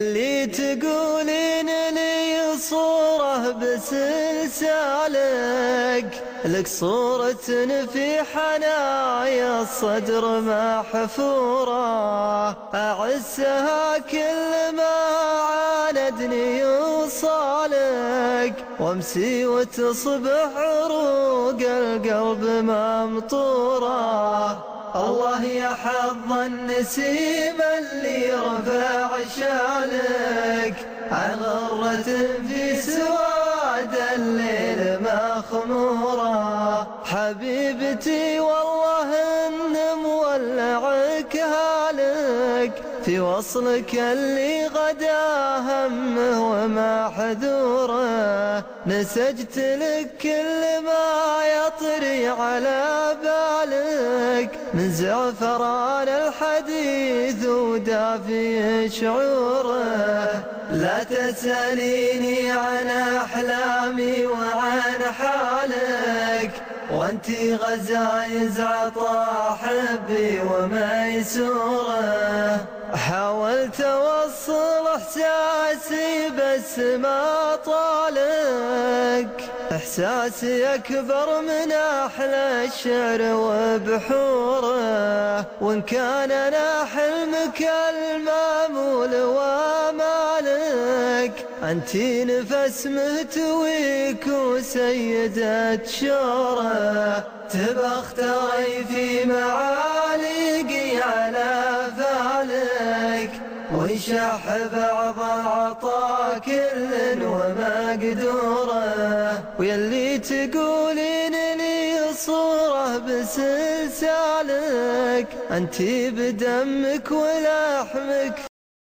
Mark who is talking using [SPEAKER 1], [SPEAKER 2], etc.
[SPEAKER 1] اللي تقولين لي صورة بسلسالك لك صورة في حنايا الصدر محفورة. أعسها كل ما عاندني يوصالك وامسي وتصبح عروق القلب ممطورة. الله يا حظ النسيم اللي رفع شالك عن غرة في سواد الليل مخمورة حبيبتي والله ان مولعك هالك. في وصلك اللي غدا همه وما حذوره نسجت لك كل ما يطري على بالك من زعفران الحديث ودافي شعوره. لا تسأليني عن أحلامي وعن حالك وانتي غزايز عطا حبي وميسورة. حاولت أوصل إحساسي بس ما طالك احساسي أكبر من أحلى الشعر وبحوره وإن كان أنا حلمك المامول ومالك انتي نفس مهتويك وسيدة شوره تبى اختري في معالقي ويشح بعض العطا كل وما قدوره ويلي تقولين لي صورة بسلسالك انتي بدمك ولحمك.